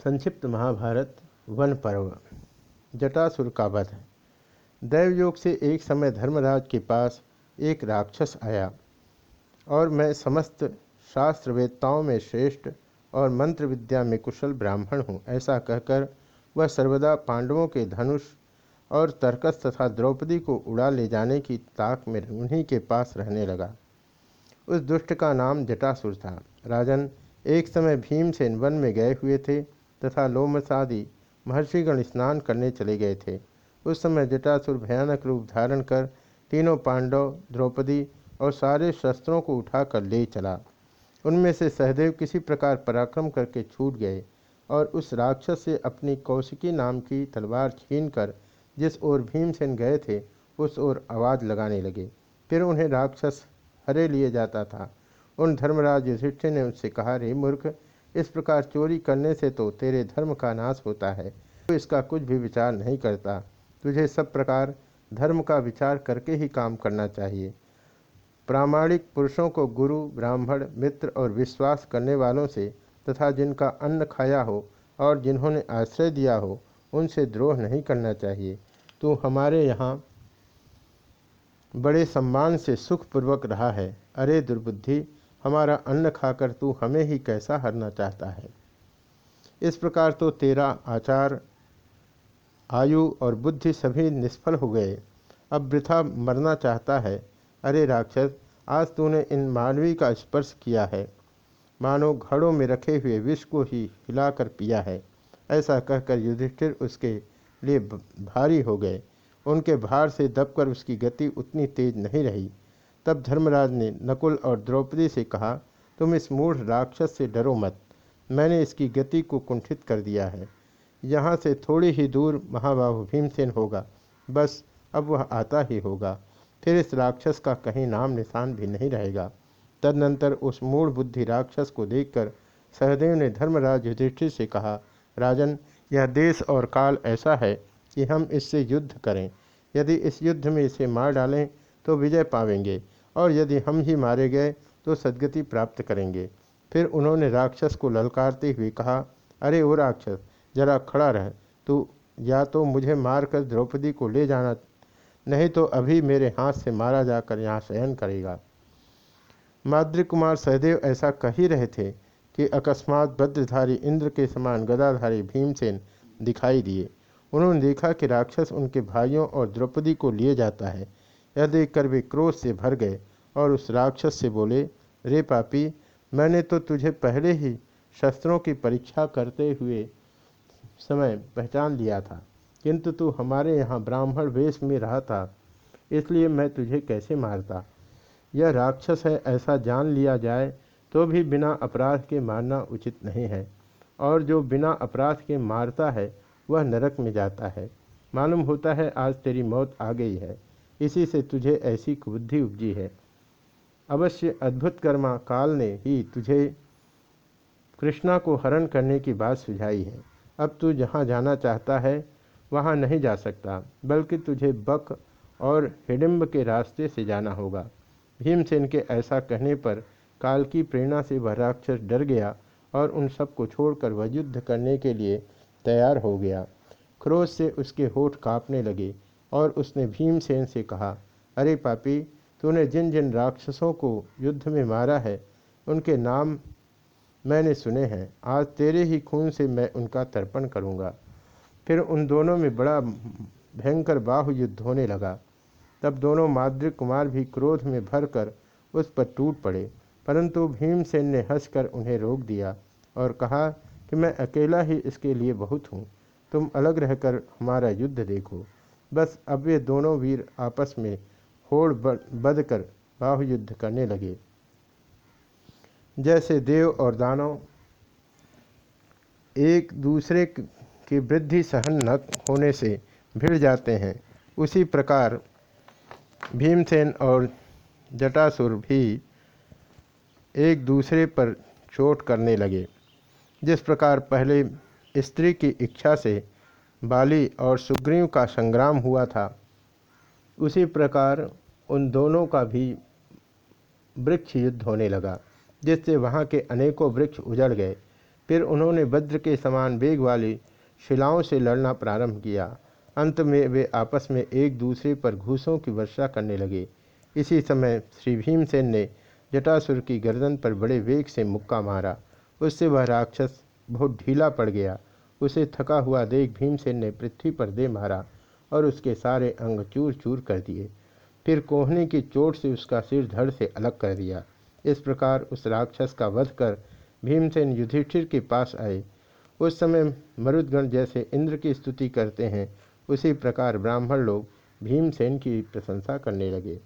संक्षिप्त महाभारत, वन पर्व। जटासुर का वध। दैवयोग से एक समय धर्मराज के पास एक राक्षस आया और मैं समस्त शास्त्रवेत्ताओं में श्रेष्ठ और मंत्र विद्या में कुशल ब्राह्मण हूँ, ऐसा कहकर वह सर्वदा पांडवों के धनुष और तर्कस तथा द्रौपदी को उड़ा ले जाने की ताक में उन्हीं के पास रहने लगा। उस दुष्ट का नाम जटासुर था। राजन एक समय भीमसेन वन में गए हुए थे तथा लोमसादि महर्षिगण स्नान करने चले गए थे। उस समय जटासुर भयानक रूप धारण कर तीनों पांडव, द्रौपदी और सारे शस्त्रों को उठाकर ले चला। उनमें से सहदेव किसी प्रकार पराक्रम करके छूट गए और उस राक्षस से अपनी कौशिकी नाम की तलवार छीनकर जिस ओर भीमसेन गए थे, उस ओर आवाज़ लगाने लगे। फिर उन्हें राक्षस हरे लिए जाता था। उन धर्मराज युधिष्ठिर ने उससे कहा रे मूर्ख इस प्रकार चोरी करने से तो तेरे धर्म का नाश होता है तो इसका कुछ भी विचार नहीं करता। तुझे सब प्रकार धर्म का विचार करके ही काम करना चाहिए। प्रामाणिक पुरुषों को गुरु, ब्राह्मण, मित्र और विश्वास करने वालों से तथा जिनका अन्न खाया हो और जिन्होंने आश्रय दिया हो, उनसे द्रोह नहीं करना चाहिए। तू हमारे यहाँ बड़े सम्मान से सुखपूर्वक रहा है। अरे दुर्बुद्धि हमारा अन्न खाकर तू हमें ही कैसा हरना चाहता है? इस प्रकार तो तेरा आचार, आयु और बुद्धि सभी निष्फल हो गए। अब वृथा मरना चाहता है। अरे राक्षस, आज तूने इन मानवी का स्पर्श किया है। मानो घड़ों में रखे हुए विष को ही हिलाकर पिया है। ऐसा कहकर युधिष्ठिर उसके लिए भारी हो गए। उनके भार से दबकर उसकी गति उतनी तेज नहीं रही। तब धर्मराज ने नकुल और द्रौपदी से कहा, तुम इस मूढ़ राक्षस से डरो मत। मैंने इसकी गति को कुंठित कर दिया है। यहाँ से थोड़ी ही दूर महाबाहु भीमसेन होगा। बस अब वह आता ही होगा। फिर इस राक्षस का कहीं नाम निशान भी नहीं रहेगा। तदनंतर उस मूढ़ बुद्धि राक्षस को देखकर सहदेव ने धर्मराज युधिष्ठिर से कहा, राजन, यह देश और काल ऐसा है कि हम इससे युद्ध करें। यदि इस युद्ध में इसे मार डालें तो विजय पावेंगे और यदि हम ही मारे गए तो सदगति प्राप्त करेंगे। फिर उन्होंने राक्षस को ललकारते हुए कहा, अरे वो राक्षस, जरा खड़ा रह। तू या तो मुझे मारकर द्रौपदी को ले जाना, नहीं तो अभी मेरे हाथ से मारा जाकर यहाँ शयन करेगा। माद्री कुमार सहदेव ऐसा कह ही रहे थे कि अकस्मात भद्रधारी इंद्र के समान गदाधारी भीमसेन दिखाई दिए। उन्होंने देखा कि राक्षस उनके भाइयों और द्रौपदी को लिए जाता है। यह देखकर वे क्रोध से भर गए और उस राक्षस से बोले, रे पापी, मैंने तो तुझे पहले ही शस्त्रों की परीक्षा करते हुए समय पहचान लिया था, किंतु तू हमारे यहाँ ब्राह्मण वेश में रहा था, इसलिए मैं तुझे कैसे मारता? यह राक्षस है, ऐसा जान लिया जाए तो भी बिना अपराध के मारना उचित नहीं है, और जो बिना अपराध के मारता है, वह नरक में जाता है। मालूम होता है, आज तेरी मौत आ गई है। इसी से तुझे ऐसी बुद्धि उपजी है। अवश्य अद्भुत कर्मा काल ने ही तुझे कृष्णा को हरण करने की बात सुझाई है। अब तू जहाँ जाना चाहता है, वहाँ नहीं जा सकता, बल्कि तुझे बक और हिडिम्ब के रास्ते से जाना होगा। भीमसेन के ऐसा कहने पर काल की प्रेरणा से वह राक्षस डर गया और उन सबको छोड़कर वह युद्ध करने के लिए तैयार हो गया। क्रोध से उसके होठ कांपने लगे। और उसने भीमसेन से कहा, अरे पापी, तूने जिन जिन राक्षसों को युद्ध में मारा है, उनके नाम मैंने सुने हैं। आज तेरे ही खून से मैं उनका तर्पण करूँगा। फिर उन दोनों में बड़ा भयंकर बाहु युद्ध होने लगा। तब दोनों माद्रिक कुमार भी क्रोध में भरकर उस पर टूट पड़े। परंतु भीमसेन ने हंसकर उन्हें रोक दिया और कहा कि, मैं अकेला ही इसके लिए बहुत हूँ। तुम अलग रहकर हमारा युद्ध देखो। बस अब वे दोनों वीर आपस में होड़ बद कर बाहु युद्ध करने लगे। जैसे देव और दानव एक दूसरे की वृद्धि सहन न होने से भिड़ जाते हैं, उसी प्रकार भीमसेन और जटासुर भी एक दूसरे पर चोट करने लगे। जिस प्रकार पहले स्त्री की इच्छा से बाली और सुग्रीव का संग्राम हुआ था। उसी प्रकार उन दोनों का भी वृक्ष युद्ध होने लगा, जिससे वहाँ के अनेकों वृक्ष उजड़ गए। फिर उन्होंने वज्र के समान वेग वाली शिलाओं से लड़ना प्रारंभ किया। अंत में वे आपस में एक दूसरे पर घूसों की वर्षा करने लगे। इसी समय श्री भीमसेन ने जटासुर की गर्दन पर बड़े वेग से मुक्का मारा। उससे वह राक्षस बहुत ढीला पड़ गया। उसे थका हुआ देख भीमसेन ने पृथ्वी पर दे मारा और उसके सारे अंग चूर चूर कर दिए। फिर कोहनी की चोट से उसका सिर धड़ से अलग कर दिया। इस प्रकार उस राक्षस का वध कर भीमसेन युधिष्ठिर के पास आए। उस समय मरुदगण जैसे इंद्र की स्तुति करते हैं, उसी प्रकार ब्राह्मण लोग भीमसेन की प्रशंसा करने लगे।